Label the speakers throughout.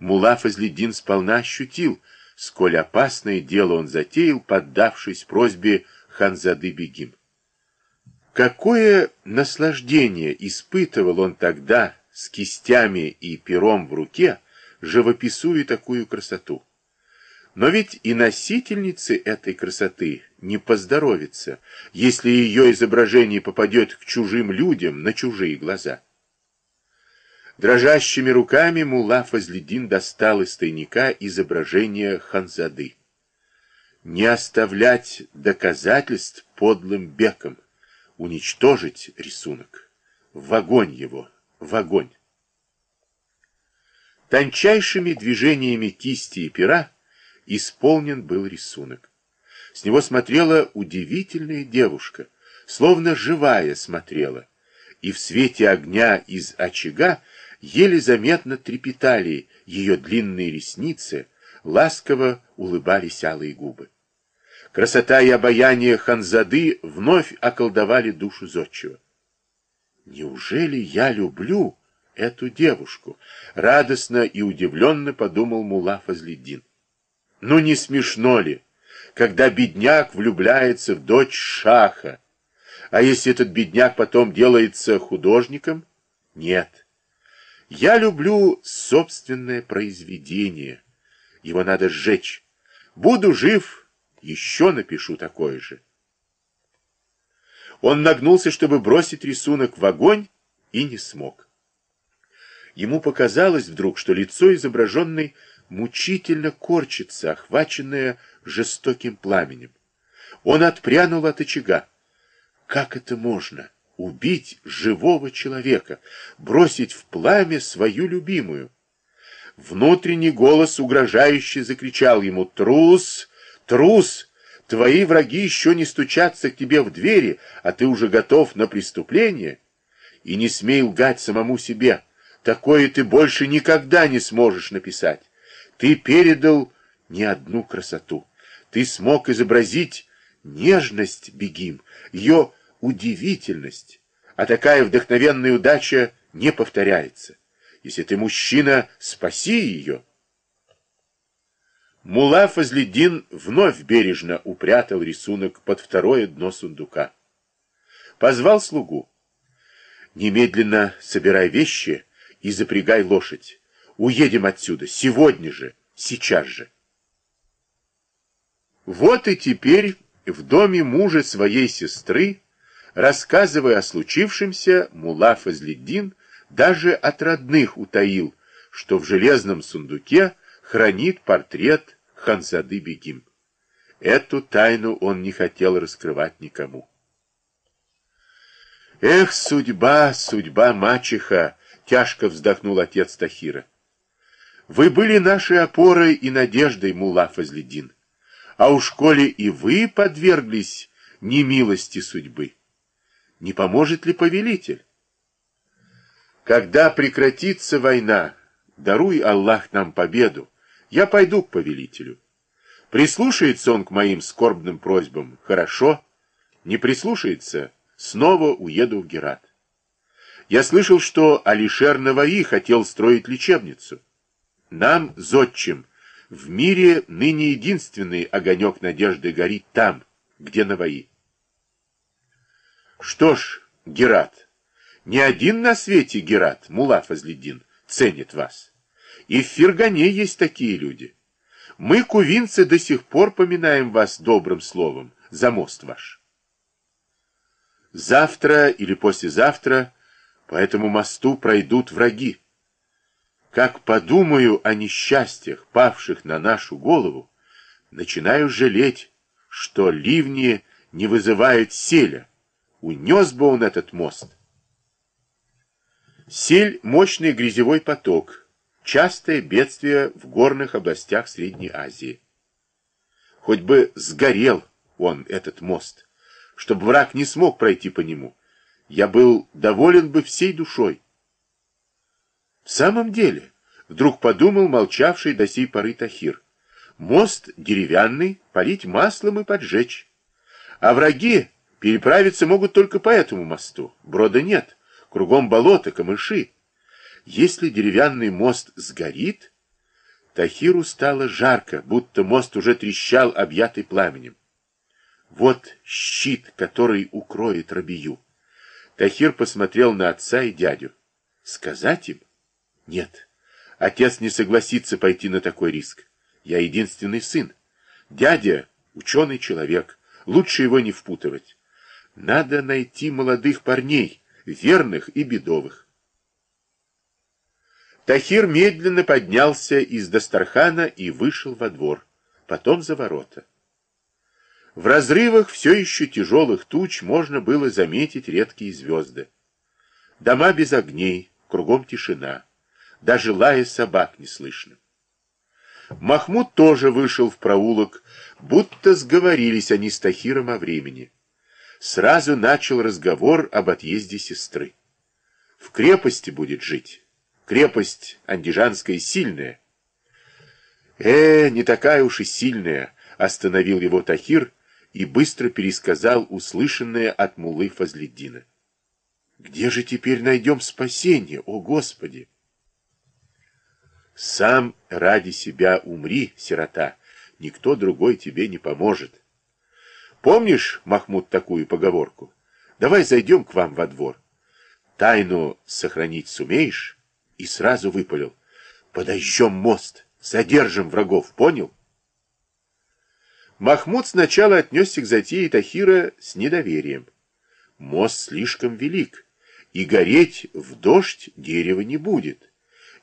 Speaker 1: Мула Фазледдин сполна ощутил, сколь опасное дело он затеял, поддавшись просьбе Ханзады Бегим. Какое наслаждение испытывал он тогда с кистями и пером в руке, живописуя такую красоту. Но ведь и носительнице этой красоты не поздоровится, если ее изображение попадет к чужим людям на чужие глаза. Дрожащими руками Мула Фазледин достал из тайника изображение Ханзады. Не оставлять доказательств подлым беком, уничтожить рисунок. В огонь его, в огонь. Тончайшими движениями кисти и пера исполнен был рисунок. С него смотрела удивительная девушка, словно живая смотрела, и в свете огня из очага еле заметно трепетали ее длинные ресницы, ласково улыбались алые губы. Красота и обаяние Ханзады вновь околдовали душу зодчего. «Неужели я люблю эту девушку?» — радостно и удивленно подумал Мула Фазледдин. «Ну не смешно ли, когда бедняк влюбляется в дочь Шаха? А если этот бедняк потом делается художником? Нет, я люблю собственное произведение. Его надо сжечь. Буду жив, еще напишу такое же. Он нагнулся, чтобы бросить рисунок в огонь, и не смог. Ему показалось вдруг, что лицо изображенной мучительно корчится, охваченное жестоким пламенем. Он отпрянул от очага. Как это можно? Убить живого человека, бросить в пламя свою любимую. Внутренний голос угрожающе закричал ему «Трус! Трус! Твои враги еще не стучатся к тебе в двери, а ты уже готов на преступление. И не смей лгать самому себе. Такое ты больше никогда не сможешь написать. Ты передал не одну красоту. Ты смог изобразить нежность Бегим, ее удивительность, а такая вдохновенная удача не повторяется. Если ты мужчина, спаси ее. Мула Фазледдин вновь бережно упрятал рисунок под второе дно сундука. Позвал слугу. Немедленно собирай вещи и запрягай лошадь. Уедем отсюда, сегодня же, сейчас же. Вот и теперь в доме мужа своей сестры Рассказывая о случившемся, Мула Фазледдин даже от родных утаил, что в железном сундуке хранит портрет Ханзады Бегим. Эту тайну он не хотел раскрывать никому. «Эх, судьба, судьба мачеха!» — тяжко вздохнул отец Тахира. «Вы были нашей опорой и надеждой, Мула Фазледдин, а уж коли и вы подверглись немилости судьбы». Не поможет ли повелитель? Когда прекратится война, даруй Аллах нам победу, я пойду к повелителю. Прислушается он к моим скорбным просьбам, хорошо. Не прислушается, снова уеду в Герат. Я слышал, что Алишер Наваи хотел строить лечебницу. Нам, зодчим, в мире ныне единственный огонек надежды горит там, где Наваи. Что ж, Герат, ни один на свете Герат, Мула Фазледдин, ценит вас. И в Фергане есть такие люди. Мы, кувинцы, до сих пор поминаем вас добрым словом за мост ваш. Завтра или послезавтра по этому мосту пройдут враги. Как подумаю о несчастьях, павших на нашу голову, начинаю жалеть, что ливни не вызывают селя, Унес бы он этот мост. Сель – мощный грязевой поток, частое бедствие в горных областях Средней Азии. Хоть бы сгорел он, этот мост, чтобы враг не смог пройти по нему, я был доволен бы всей душой. В самом деле, вдруг подумал молчавший до сей поры Тахир, мост деревянный, полить маслом и поджечь. А враги Переправиться могут только по этому мосту. Брода нет. Кругом болото, камыши. Если деревянный мост сгорит, Тахиру стало жарко, будто мост уже трещал, объятый пламенем. Вот щит, который укроет Рабию. Тахир посмотрел на отца и дядю. Сказать им? Нет. Отец не согласится пойти на такой риск. Я единственный сын. Дядя — ученый человек. Лучше его не впутывать. Надо найти молодых парней, верных и бедовых. Тахир медленно поднялся из Дастархана и вышел во двор, потом за ворота. В разрывах все еще тяжелых туч можно было заметить редкие звезды. Дома без огней, кругом тишина. Даже лая собак не слышно. Махмуд тоже вышел в проулок, будто сговорились они с Тахиром о времени. Сразу начал разговор об отъезде сестры. В крепости будет жить. Крепость андижанская сильная. Э, не такая уж и сильная, остановил его Тахир и быстро пересказал услышанное от мулы Фазледдина. Где же теперь найдем спасение, о Господи? Сам ради себя умри, сирота, никто другой тебе не поможет. Помнишь, Махмуд, такую поговорку? Давай зайдем к вам во двор. Тайну сохранить сумеешь? И сразу выпалил. Подожжем мост, задержим врагов, понял? Махмуд сначала отнесся к затее Тахира с недоверием. Мост слишком велик, и гореть в дождь дерево не будет.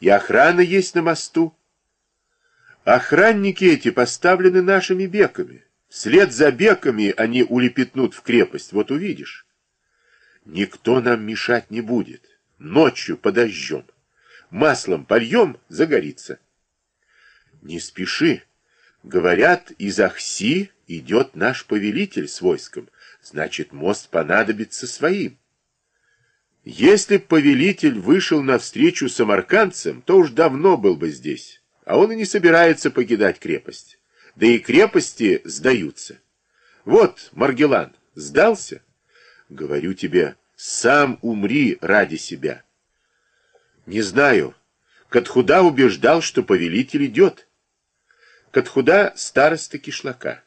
Speaker 1: И охрана есть на мосту. Охранники эти поставлены нашими беками. Вслед за беками они улепетнут в крепость, вот увидишь. Никто нам мешать не будет. Ночью подожжем. Маслом польем, загорится. Не спеши. Говорят, из Ахси идет наш повелитель с войском. Значит, мост понадобится своим. Если б повелитель вышел навстречу самаркандцам, то уж давно был бы здесь. А он и не собирается покидать крепость. Да и крепости сдаются. Вот, Маргелан, сдался? Говорю тебе, сам умри ради себя. Не знаю. Катхуда убеждал, что повелитель идет. Катхуда староста кишлака.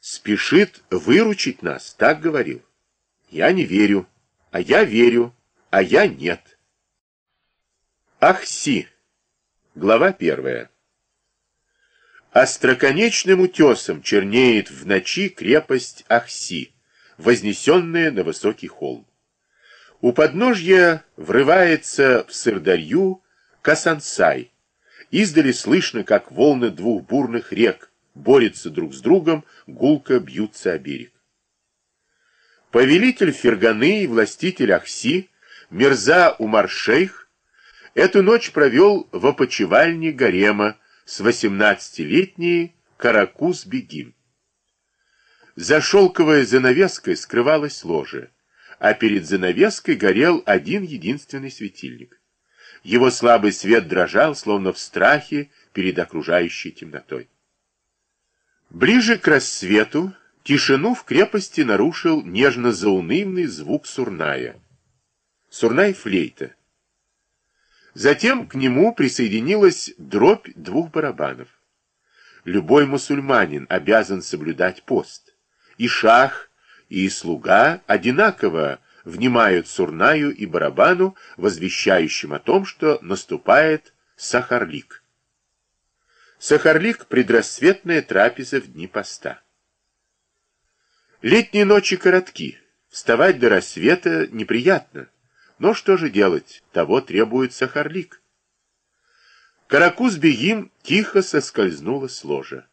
Speaker 1: Спешит выручить нас, так говорил. Я не верю. А я верю, а я нет. Ахси. Глава первая. Остроконечным утесом чернеет в ночи крепость Ахси, вознесенная на высокий холм. У подножья врывается в Сырдарью Касансай. Издали слышно, как волны двух бурных рек борются друг с другом, гулко бьются о берег. Повелитель Ферганы и властитель Ахси, Мирза Умар-шейх, эту ночь провел в опочивальне гарема с 18-летней Каракуз-бегим. За шелковой занавеской скрывалась ложа, а перед занавеской горел один единственный светильник. Его слабый свет дрожал, словно в страхе перед окружающей темнотой. Ближе к рассвету Тишину в крепости нарушил нежно-заунывный звук сурная. Сурнай флейта. Затем к нему присоединилась дробь двух барабанов. Любой мусульманин обязан соблюдать пост. И шах, и слуга одинаково внимают сурнаю и барабану, возвещающим о том, что наступает сахарлик. Сахарлик – предрассветная трапеза в дни поста. Летние ночи коротки, вставать до рассвета неприятно. Но что же делать, того требует Сахарлик. Каракуз-бегим тихо соскользнула с ложа.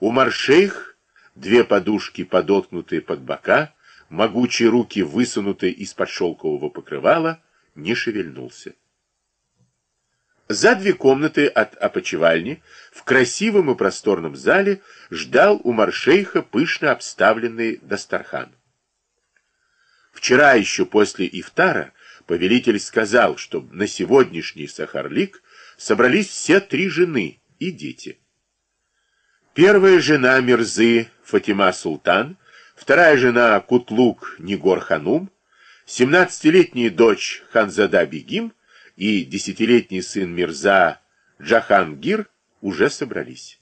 Speaker 1: У маршейх две подушки, подоткнутые под бока, могучие руки, высунутые из-под шелкового покрывала, не шевельнулся. За две комнаты от опочивальни в красивом и просторном зале ждал у маршейха пышно обставленный Дастархан. Вчера еще после ифтара повелитель сказал, что на сегодняшний сахарлик собрались все три жены и дети. Первая жена Мирзы Фатима Султан, вторая жена Кутлук Нигор Ханум, семнадцатилетняя дочь Ханзада Бегим – и десятилетний сын Мирза Джахангир уже собрались.